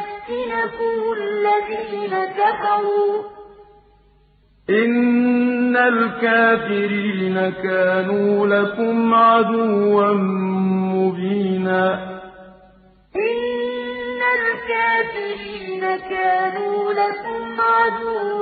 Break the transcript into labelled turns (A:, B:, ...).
A: يَفْتِنَكُمُ الَّذِينَ كَفَرُوا ۚ.
B: إِنَّ الْكَافِرِينَ كَانُوا لَكُمْ عَدُوًّا مُّبِينًا.
A: إِنَّ الْكَافِرِينَ كَانُوا لَكُمْ عَدُوًّا